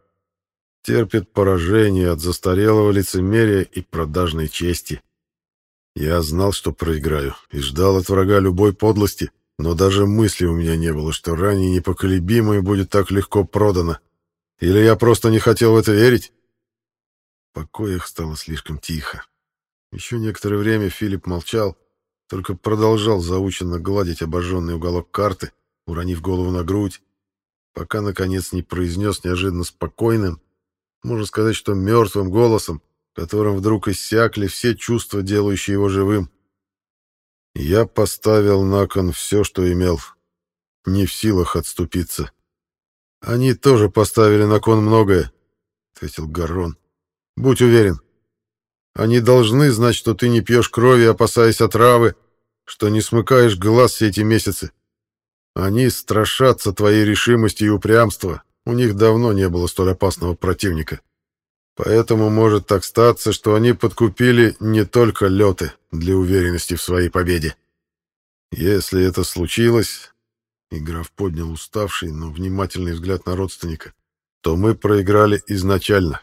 терпит поражение от застарелого лицемерия и продажной чести. Я знал, что проиграю, и ждал от врага любой подлости, но даже мысли у меня не было, что ранее непоколебимое будет так легко продано. Или я просто не хотел в это верить? В покоях стало слишком тихо. Еще некоторое время Филипп молчал, только продолжал заученно гладить обожженный уголок карты, уронив голову на грудь, пока, наконец, не произнес неожиданно спокойным, можно сказать, что мертвым голосом, которым вдруг иссякли все чувства, делающие его живым. Я поставил на кон все, что имел, не в силах отступиться. Они тоже поставили на кон многое, — ответил Гаррон. Будь уверен. Они должны знать, что ты не пьешь крови, опасаясь отравы, что не смыкаешь глаз все эти месяцы. Они страшатся твоей решимости и упрямства. У них давно не было столь опасного противника. Поэтому может так статься, что они подкупили не только леты для уверенности в своей победе. Если это случилось, и поднял уставший, но внимательный взгляд на родственника, то мы проиграли изначально.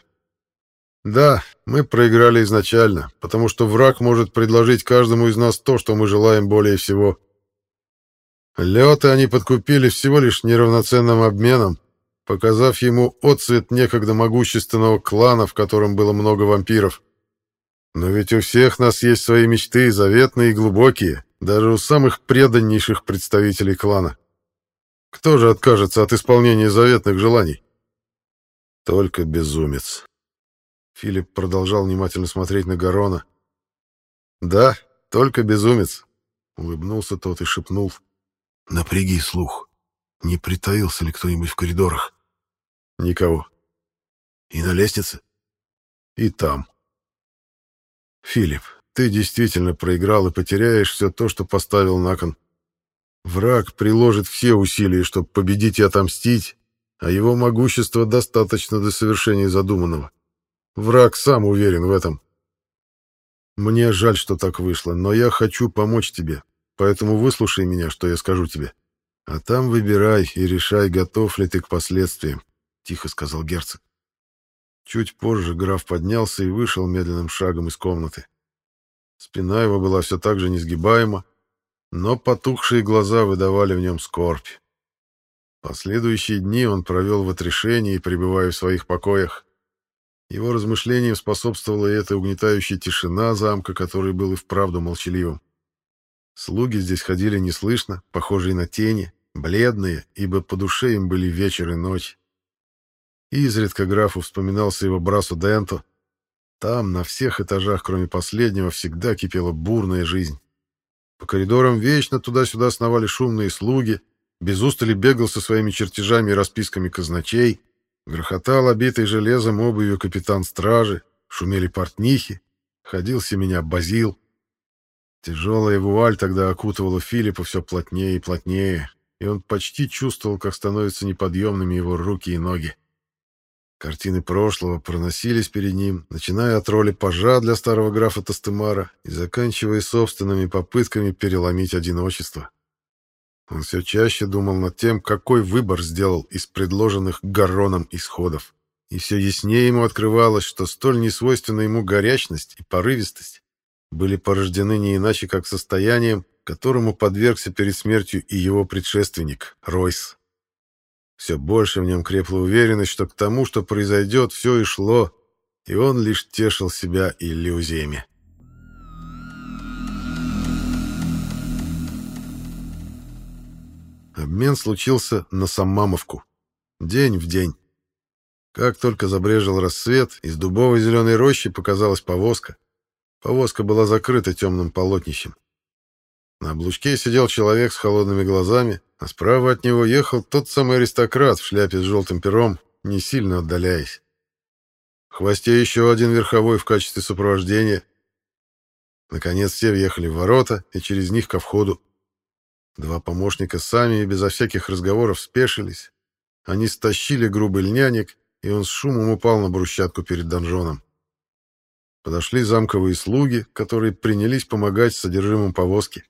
Да, мы проиграли изначально, потому что враг может предложить каждому из нас то, что мы желаем более всего. Леты они подкупили всего лишь неравноценным обменом, показав ему отцвет некогда могущественного клана, в котором было много вампиров. Но ведь у всех нас есть свои мечты, заветные и глубокие, даже у самых преданнейших представителей клана. Кто же откажется от исполнения заветных желаний? Только безумец. Филипп продолжал внимательно смотреть на Гарона. Да, только безумец. Улыбнулся тот и шепнул. Напряги слух. Не притаился ли кто-нибудь в коридорах? Никого. И на лестнице? И там. Филипп, ты действительно проиграл и потеряешь все то, что поставил на кон. Враг приложит все усилия, чтобы победить и отомстить, а его могущество достаточно до совершения задуманного. Враг сам уверен в этом. Мне жаль, что так вышло, но я хочу помочь тебе, поэтому выслушай меня, что я скажу тебе. А там выбирай и решай, готов ли ты к последствиям, — тихо сказал герцог. Чуть позже граф поднялся и вышел медленным шагом из комнаты. Спина его была все так же несгибаема, но потухшие глаза выдавали в нем скорбь. Последующие дни он провел в отрешении, пребывая в своих покоях. Его размышлениям способствовала и эта угнетающая тишина замка, который был и вправду молчаливым. Слуги здесь ходили неслышно, похожие на тени, бледные, ибо по душе им были вечер и ночь. Изредка графу вспоминался его брасу Денто. Там, на всех этажах, кроме последнего, всегда кипела бурная жизнь. По коридорам вечно туда-сюда сновали шумные слуги, без устали бегал со своими чертежами и расписками казначей, грохотал обитый железом обувью капитан стражи, шумели портнихи, ходил семеня базил. Тяжелая вуаль тогда окутывала Филиппа все плотнее и плотнее, и он почти чувствовал, как становятся неподъемными его руки и ноги. Картины прошлого проносились перед ним, начиная от роли пажа для старого графа Тастемара и заканчивая собственными попытками переломить одиночество. Он все чаще думал над тем, какой выбор сделал из предложенных Гарроном исходов. И все яснее ему открывалось, что столь несвойственная ему горячность и порывистость были порождены не иначе, как состоянием, которому подвергся перед смертью и его предшественник, Ройс. Все больше в нем крепла уверенность, что к тому, что произойдет, все и шло, и он лишь тешил себя иллюзиями. Обмен случился на Саммамовку. День в день. Как только забрежил рассвет, из дубовой зеленой рощи показалась повозка. Повозка была закрыта темным полотнищем. На облучке сидел человек с холодными глазами, а справа от него ехал тот самый аристократ в шляпе с желтым пером, не сильно отдаляясь. В хвосте еще один верховой в качестве сопровождения. Наконец все въехали в ворота и через них ко входу. Два помощника сами и безо всяких разговоров спешились. Они стащили грубый льняник, и он с шумом упал на брусчатку перед донжоном. Подошли замковые слуги, которые принялись помогать с содержимым повозки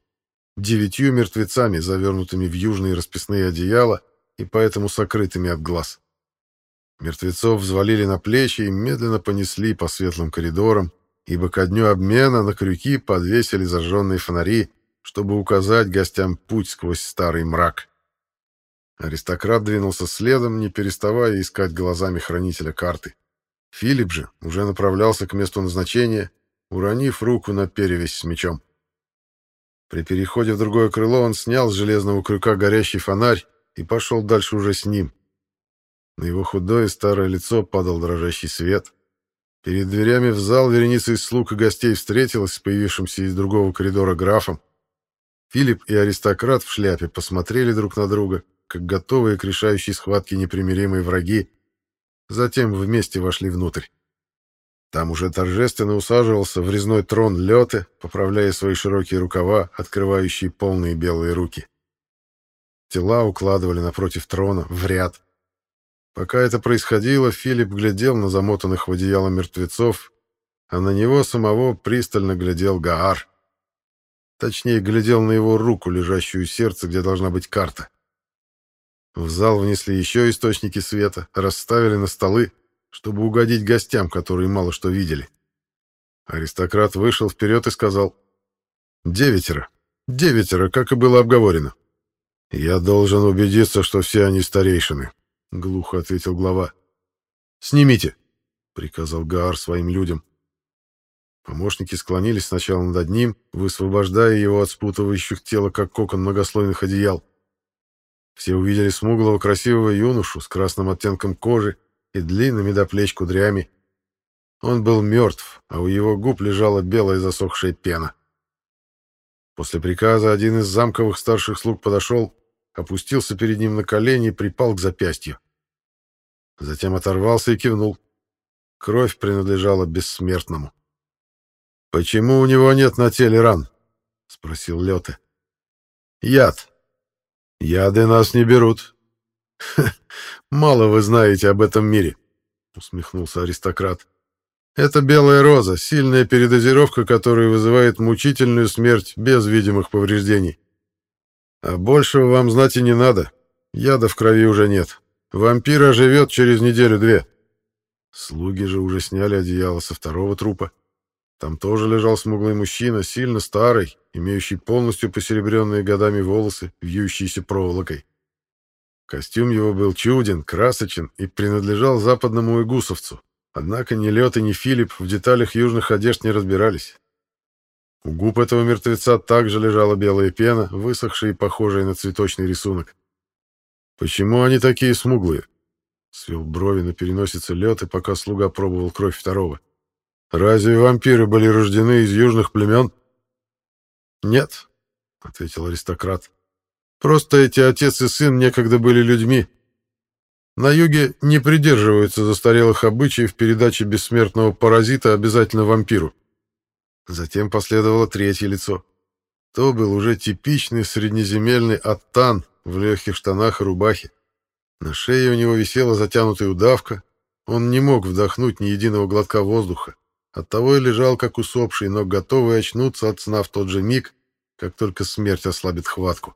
девятью мертвецами, завернутыми в южные расписные одеяла и поэтому сокрытыми от глаз. Мертвецов взвалили на плечи и медленно понесли по светлым коридорам, ибо ко дню обмена на крюки подвесили зажженные фонари, чтобы указать гостям путь сквозь старый мрак. Аристократ двинулся следом, не переставая искать глазами хранителя карты. Филипп же уже направлялся к месту назначения, уронив руку на перевязь с мечом. При переходе в другое крыло он снял с железного крюка горящий фонарь и пошел дальше уже с ним. На его худое старое лицо падал дрожащий свет. Перед дверями в зал вереница из слуг и гостей встретилась с появившимся из другого коридора графом. Филипп и аристократ в шляпе посмотрели друг на друга, как готовые к решающей схватке непримиримые враги, затем вместе вошли внутрь. Там уже торжественно усаживался в резной трон Лёте, поправляя свои широкие рукава, открывающие полные белые руки. Тела укладывали напротив трона, в ряд. Пока это происходило, Филипп глядел на замотанных в одеяло мертвецов, а на него самого пристально глядел Гаар. Точнее, глядел на его руку, лежащую у сердца, где должна быть карта. В зал внесли еще источники света, расставили на столы, чтобы угодить гостям, которые мало что видели. Аристократ вышел вперед и сказал «Девятеро. Девятеро, как и было обговорено». «Я должен убедиться, что все они старейшины», — глухо ответил глава. «Снимите», — приказал Гаар своим людям. Помощники склонились сначала над одним, высвобождая его от спутывающих тело, как кокон многослойных одеял. Все увидели смуглого красивого юношу с красным оттенком кожи и длинными до плеч кудрями. Он был мертв, а у его губ лежала белая засохшая пена. После приказа один из замковых старших слуг подошел, опустился перед ним на колени и припал к запястью. Затем оторвался и кивнул. Кровь принадлежала бессмертному. «Почему у него нет на теле ран?» — спросил Лёте. «Яд. Яды нас не берут». «Мало вы знаете об этом мире», — усмехнулся аристократ. «Это белая роза, сильная передозировка, которая вызывает мучительную смерть без видимых повреждений. А большего вам знать и не надо. Яда в крови уже нет. Вампир оживет через неделю-две». Слуги же уже сняли одеяло со второго трупа. Там тоже лежал смуглый мужчина, сильно старый, имеющий полностью посеребренные годами волосы, вьющиеся проволокой. Костюм его был чуден, красочен и принадлежал западному игусовцу. Однако ни Лед и ни Филипп в деталях южных одежд не разбирались. У губ этого мертвеца также лежала белая пена, высохшая и похожая на цветочный рисунок. «Почему они такие смуглые?» Свел брови на переносице лед, и пока слуга пробовал кровь второго. Разве вампиры были рождены из южных племен? Нет, ответил аристократ. Просто эти отец и сын некогда были людьми. На юге не придерживаются застарелых обычаев передачи бессмертного паразита обязательно вампиру. Затем последовало третье лицо. То был уже типичный среднеземельный аттан в легких штанах и рубахе. На шее у него висела затянутая удавка. Он не мог вдохнуть ни единого глотка воздуха. Оттого и лежал как усопший, но готовый очнуться от сна в тот же миг, как только смерть ослабит хватку.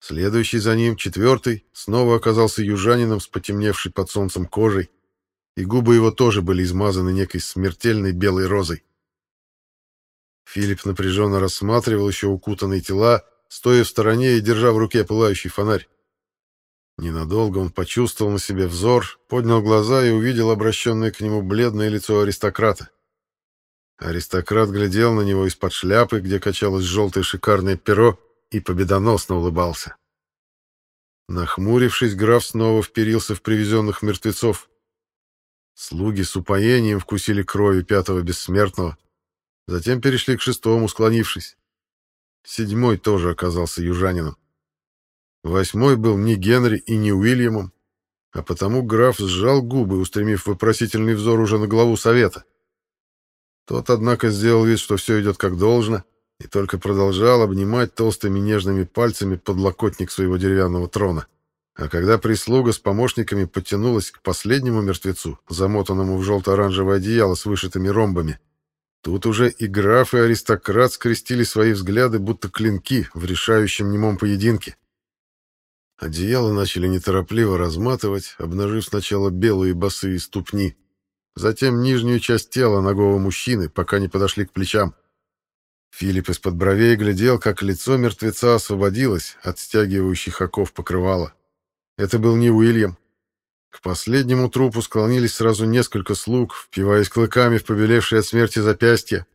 Следующий за ним, четвертый, снова оказался южанином с потемневшей под солнцем кожей, и губы его тоже были измазаны некой смертельной белой розой. Филипп напряженно рассматривал еще укутанные тела, стоя в стороне и держа в руке пылающий фонарь. Ненадолго он почувствовал на себе взор, поднял глаза и увидел обращенное к нему бледное лицо аристократа. Аристократ глядел на него из-под шляпы, где качалось желтое шикарное перо, и победоносно улыбался. Нахмурившись, граф снова вперился в привезенных мертвецов. Слуги с упоением вкусили крови пятого бессмертного, затем перешли к шестому, склонившись. Седьмой тоже оказался южанином. Восьмой был не Генри и не Уильямом, а потому граф сжал губы, устремив вопросительный взор уже на главу совета. Тот, однако, сделал вид, что все идет как должно, и только продолжал обнимать толстыми нежными пальцами подлокотник своего деревянного трона. А когда прислуга с помощниками потянулась к последнему мертвецу, замотанному в желто-оранжевое одеяло с вышитыми ромбами, тут уже и граф, и аристократ скрестили свои взгляды, будто клинки в решающем немом поединке. Одеяло начали неторопливо разматывать, обнажив сначала белые босые ступни, затем нижнюю часть тела ногого мужчины, пока не подошли к плечам. Филипп из-под бровей глядел, как лицо мертвеца освободилось от стягивающих оков покрывала. Это был не Уильям. К последнему трупу склонились сразу несколько слуг, впиваясь клыками в побелевшие от смерти запястья.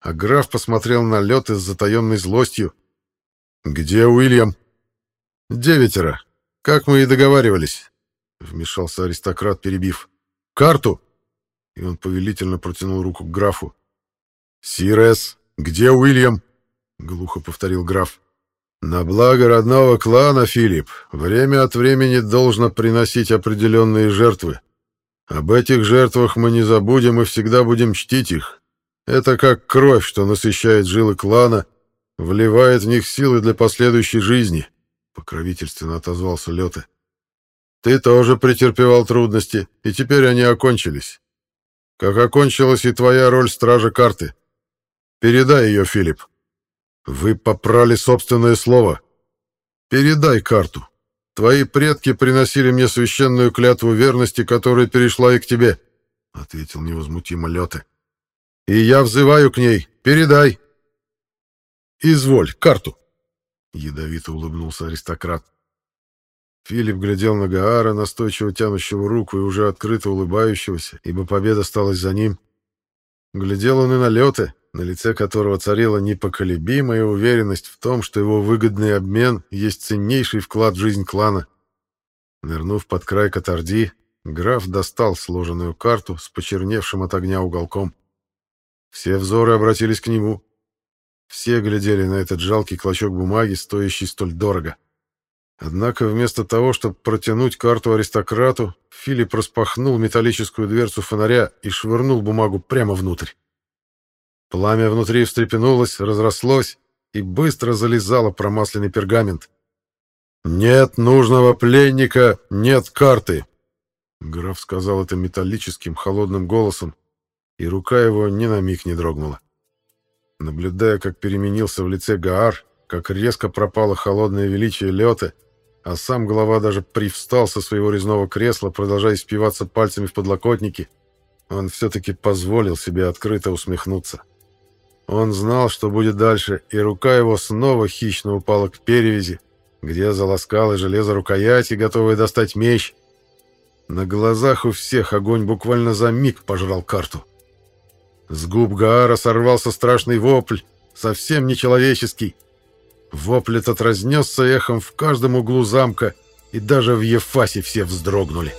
А граф посмотрел на лед с затаенной злостью. «Где Уильям?» «Девятеро. Как мы и договаривались», — вмешался аристократ, перебив. «Карту!» И он повелительно протянул руку к графу. «Сирес, где Уильям?» — глухо повторил граф. «На благо родного клана, Филипп, время от времени должно приносить определенные жертвы. Об этих жертвах мы не забудем и всегда будем чтить их. Это как кровь, что насыщает жилы клана, вливает в них силы для последующей жизни. Покровительственно отозвался Лёта. Ты тоже претерпевал трудности, и теперь они окончились. Как окончилась и твоя роль стража карты. Передай ее, Филипп. Вы попрали собственное слово. Передай карту. Твои предки приносили мне священную клятву верности, которая перешла и к тебе, — ответил невозмутимо Лёте. И я взываю к ней. Передай. Изволь, карту. Ядовито улыбнулся аристократ. Филипп глядел на Гаара, настойчиво тянущего руку и уже открыто улыбающегося, ибо победа осталась за ним. Глядел он и на леты, на лице которого царила непоколебимая уверенность в том, что его выгодный обмен есть ценнейший вклад в жизнь клана. Нырнув под край катарди, граф достал сложенную карту с почерневшим от огня уголком. Все взоры обратились к нему. Все глядели на этот жалкий клочок бумаги, стоящий столь дорого. Однако вместо того, чтобы протянуть карту аристократу, Филипп распахнул металлическую дверцу фонаря и швырнул бумагу прямо внутрь. Пламя внутри встрепенулось, разрослось и быстро залезало промасленный пергамент. «Нет нужного пленника, нет карты!» Граф сказал это металлическим, холодным голосом, и рука его ни на миг не дрогнула. Наблюдая, как переменился в лице Гаар, как резко пропало холодное величие лета, а сам глава даже привстал со своего резного кресла, продолжая спиваться пальцами в подлокотнике, он все-таки позволил себе открыто усмехнуться. Он знал, что будет дальше, и рука его снова хищно упала к перевязи, где заласкало железо рукояти, готовое достать меч. На глазах у всех огонь буквально за миг пожрал карту. С губ Гаара сорвался страшный вопль, совсем нечеловеческий. Вопль этот разнесся эхом в каждом углу замка, и даже в Ефасе все вздрогнули.